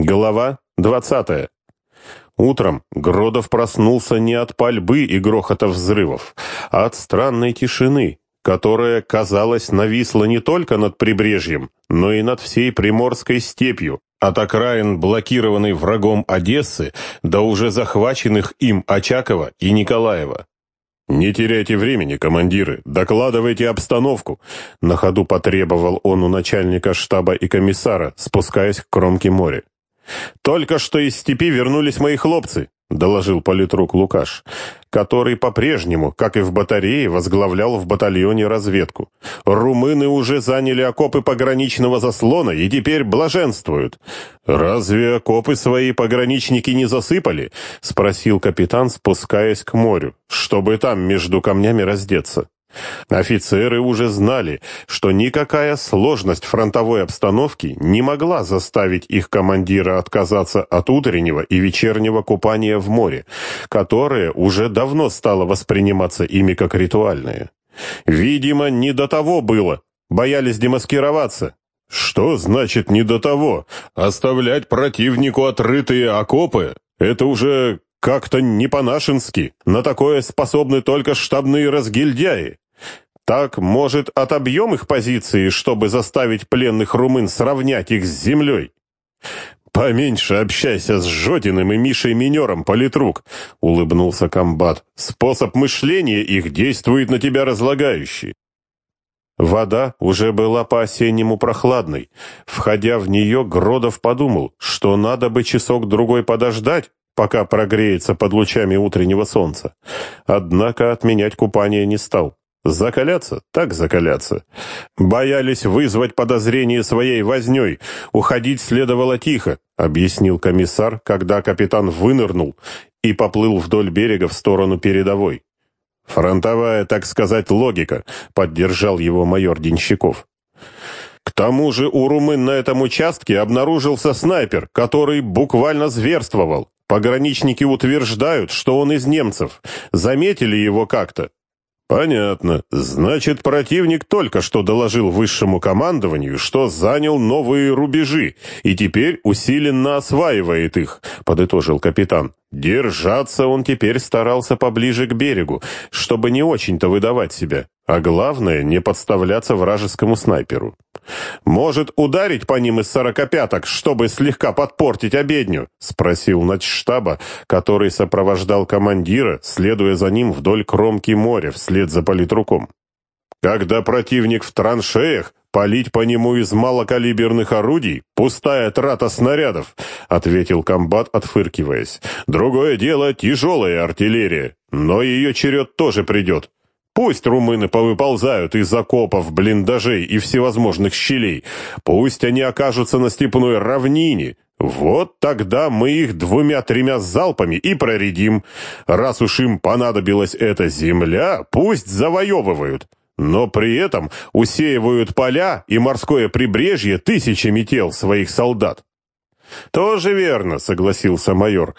Глава 20. Утром Гродов проснулся не от пальбы и грохота взрывов, а от странной тишины, которая, казалось, нависла не только над прибрежьем, но и над всей Приморской степью, от окраин блокированной врагом Одессы до уже захваченных им Очакова и Николаева. «Не теряйте времени, командиры, докладывайте обстановку», — на ходу потребовал он у начальника штаба и комиссара, спускаясь к кромке моря. «Только что из степи вернулись мои хлопцы», — доложил политрук Лукаш, который по-прежнему, как и в батарее, возглавлял в батальоне разведку. «Румыны уже заняли окопы пограничного заслона и теперь блаженствуют». «Разве окопы свои пограничники не засыпали?» — спросил капитан, спускаясь к морю, чтобы там между камнями раздеться. Офицеры уже знали, что никакая сложность фронтовой обстановки не могла заставить их командира отказаться от утреннего и вечернего купания в море, которое уже давно стало восприниматься ими как ритуальное. Видимо, не до того было, боялись демаскироваться. Что значит «не до того»? Оставлять противнику отрытые окопы — это уже как-то не по-нашенски. На такое способны только штабные разгильдяи. Так, может, отобьем их позиции, чтобы заставить пленных румын сравнять их с землей? «Поменьше общайся с Жодиным и Мишей Минером, политрук», — улыбнулся комбат. «Способ мышления их действует на тебя разлагающий». Вода уже была по-осеннему прохладной. Входя в нее, Гродов подумал, что надо бы часок-другой подождать, пока прогреется под лучами утреннего солнца. Однако отменять купание не стал. Закаляться? Так закаляться. Боялись вызвать подозрение своей вознёй. Уходить следовало тихо, объяснил комиссар, когда капитан вынырнул и поплыл вдоль берега в сторону передовой. Фронтовая, так сказать, логика, поддержал его майор Денщиков. К тому же у румын на этом участке обнаружился снайпер, который буквально зверствовал. Пограничники утверждают, что он из немцев. Заметили его как-то. Понятно. Значит, противник только что доложил высшему командованию, что занял новые рубежи и теперь усиленно осваивает их, подытожил капитан. Держаться он теперь старался поближе к берегу, чтобы не очень-то выдавать себя, а главное, не подставляться вражескому снайперу. «Может, ударить по ним из сорокопяток, чтобы слегка подпортить обедню?» — спросил начштаба, который сопровождал командира, следуя за ним вдоль кромки моря вслед за политруком. «Когда противник в траншеях, палить по нему из малокалиберных орудий — пустая трата снарядов», — ответил комбат, отфыркиваясь. «Другое дело — тяжелая артиллерия, но ее черед тоже придет. Пусть румыны повыползают из окопов, блиндажей и всевозможных щелей. Пусть они окажутся на степной равнине. Вот тогда мы их двумя-тремя залпами и проредим. Раз уж им понадобилась эта земля, пусть завоевывают. Но при этом усеивают поля и морское прибрежье тысячами тел своих солдат. «Тоже верно», — согласился майор.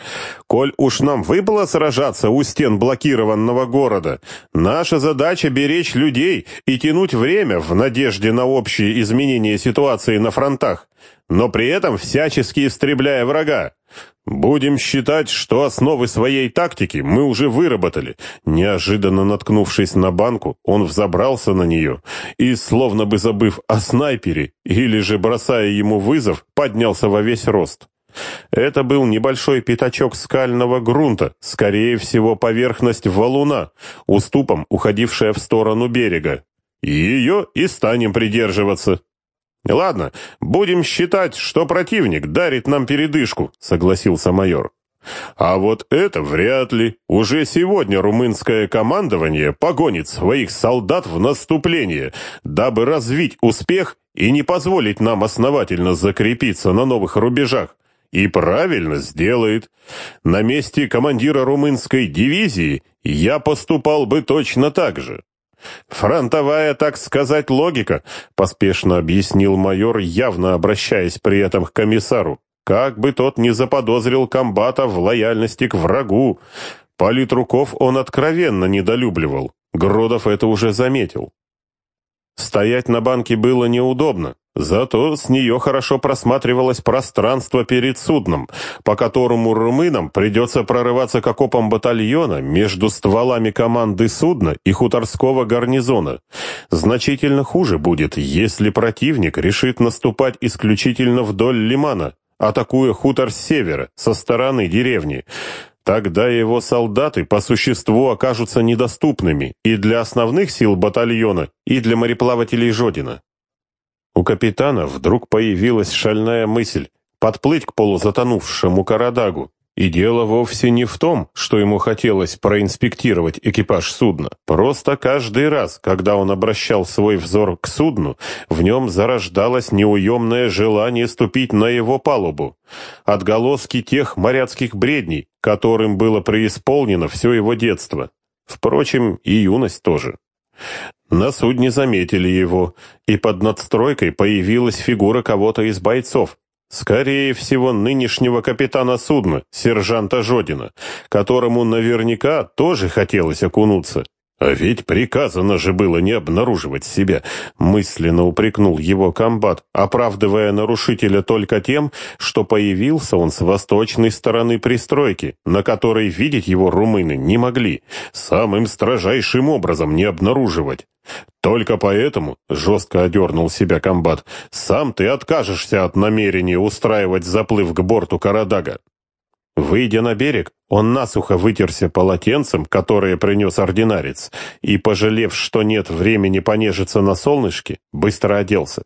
«Коль уж нам выпало сражаться у стен блокированного города, наша задача — беречь людей и тянуть время в надежде на общее изменение ситуации на фронтах, но при этом всячески истребляя врага. Будем считать, что основы своей тактики мы уже выработали. Неожиданно наткнувшись на банку, он взобрался на нее и, словно бы забыв о снайпере или же бросая ему вызов, поднялся во весь рост. Это был небольшой пятачок скального грунта, скорее всего, поверхность валуна, уступом уходившая в сторону берега. Ее и станем придерживаться. «Ладно, будем считать, что противник дарит нам передышку», — согласился майор. «А вот это вряд ли. Уже сегодня румынское командование погонит своих солдат в наступление, дабы развить успех и не позволить нам основательно закрепиться на новых рубежах. И правильно сделает. На месте командира румынской дивизии я поступал бы точно так же. «Фронтовая, так сказать, логика», — поспешно объяснил майор, явно обращаясь при этом к комиссару. «Как бы тот не заподозрил комбата в лояльности к врагу. Политруков он откровенно недолюбливал. Гродов это уже заметил. Стоять на банке было неудобно. Зато с нее хорошо просматривалось пространство перед судном, по которому румынам придется прорываться к окопам батальона между стволами команды судна и хуторского гарнизона. Значительно хуже будет, если противник решит наступать исключительно вдоль лимана, атакуя хутор с севера, со стороны деревни. Тогда его солдаты по существу окажутся недоступными и для основных сил батальона, и для мореплавателей Жодина. У капитана вдруг появилась шальная мысль подплыть к полузатонувшему Карадагу. И дело вовсе не в том, что ему хотелось проинспектировать экипаж судна. Просто каждый раз, когда он обращал свой взор к судну, в нем зарождалось неуемное желание ступить на его палубу. Отголоски тех моряцких бредней, которым было преисполнено все его детство. Впрочем, и юность тоже. На судне заметили его, и под надстройкой появилась фигура кого-то из бойцов. Скорее всего, нынешнего капитана судна, сержанта Жодина, которому наверняка тоже хотелось окунуться. «А ведь приказано же было не обнаруживать себя», — мысленно упрекнул его комбат, оправдывая нарушителя только тем, что появился он с восточной стороны пристройки, на которой видеть его румыны не могли, самым строжайшим образом не обнаруживать. «Только поэтому», — жестко одернул себя комбат, — «сам ты откажешься от намерения устраивать заплыв к борту Карадага». Выйдя на берег, он насухо вытерся полотенцем, которое принес ординарец, и, пожалев, что нет времени понежиться на солнышке, быстро оделся.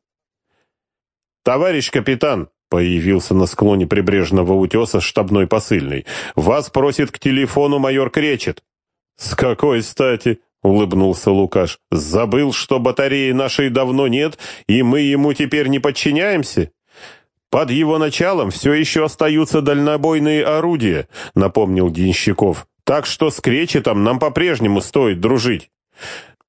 «Товарищ капитан!» — появился на склоне прибрежного утеса штабной посыльный. «Вас просит к телефону майор Кречет». «С какой стати?» — улыбнулся Лукаш. «Забыл, что батареи нашей давно нет, и мы ему теперь не подчиняемся?» «Под его началом все еще остаются дальнобойные орудия», — напомнил Денщиков. «Так что с Кречетом нам по-прежнему стоит дружить».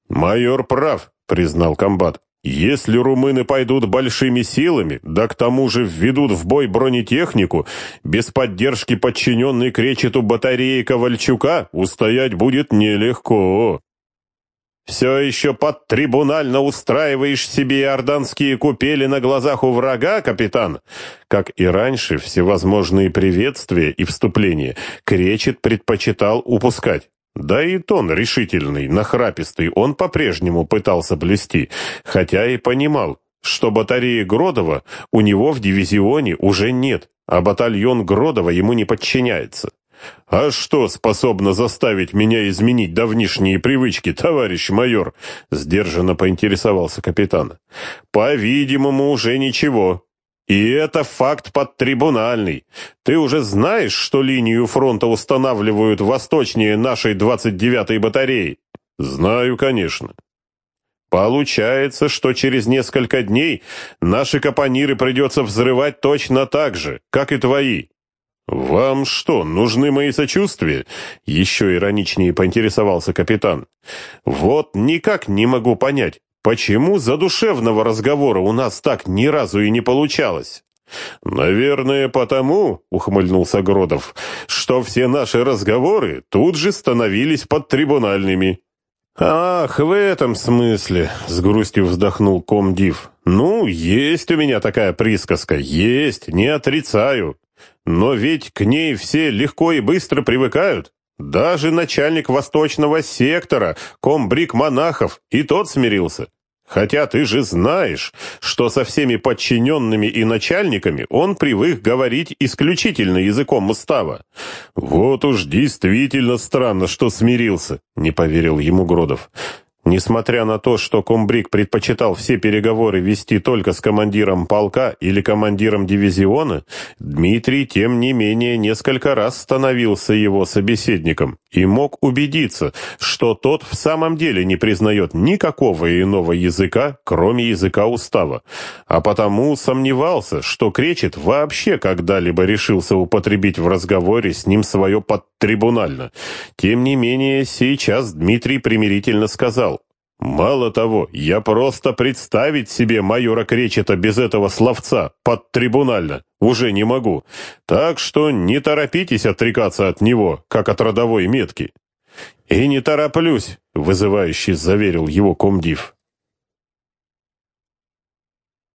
«Майор прав», — признал комбат. «Если румыны пойдут большими силами, да к тому же введут в бой бронетехнику, без поддержки подчиненной Кречету батареи Ковальчука устоять будет нелегко». Все еще подтрибунально устраиваешь себе иорданские купели на глазах у врага, капитан? Как и раньше, всевозможные приветствия и вступления Кречет предпочитал упускать. Да и тон решительный, нахрапистый он по-прежнему пытался блести, хотя и понимал, что батареи Гродова у него в дивизионе уже нет, а батальон Гродова ему не подчиняется. «А что способно заставить меня изменить давнишние привычки, товарищ майор?» — сдержанно поинтересовался капитан. «По-видимому, уже ничего. И это факт подтрибунальный. Ты уже знаешь, что линию фронта устанавливают восточнее нашей 29-й батареи?» «Знаю, конечно». Получается, что через несколько дней наши капониры придется взрывать точно так же, как и твои. «Вам что, нужны мои сочувствия?» — еще ироничнее поинтересовался капитан. «Вот никак не могу понять, почему задушевного разговора у нас так ни разу и не получалось?» «Наверное, потому, — ухмыльнулся Гродов, — что все наши разговоры тут же становились подтрибунальными». «Ах, в этом смысле», — с грустью вздохнул комдив. «Ну, есть у меня такая присказка, есть, не отрицаю. Но ведь к ней все легко и быстро привыкают. Даже начальник восточного сектора, комбриг монахов, и тот смирился. Хотя ты же знаешь, что со всеми подчиненными и начальниками он привык говорить исключительно языком устава. Вот уж действительно странно, что смирился, не поверил ему Гродов. Несмотря на то, что комбриг предпочитал все переговоры вести только с командиром полка или командиром дивизиона, Дмитрий, тем не менее, несколько раз становился его собеседником и мог убедиться, что тот в самом деле не признает никакого иного языка, кроме языка устава, а потому сомневался, что Кречет вообще когда-либо решился употребить в разговоре с ним свое подтрибунально. Тем не менее, сейчас Дмитрий примирительно сказал, Мало того, я просто представить себе майора Кречета без этого словца подтрибунально уже не могу. Так что не торопитесь отрекаться от него, как от родовой метки. И не тороплюсь, вызывающе заверил его комдив.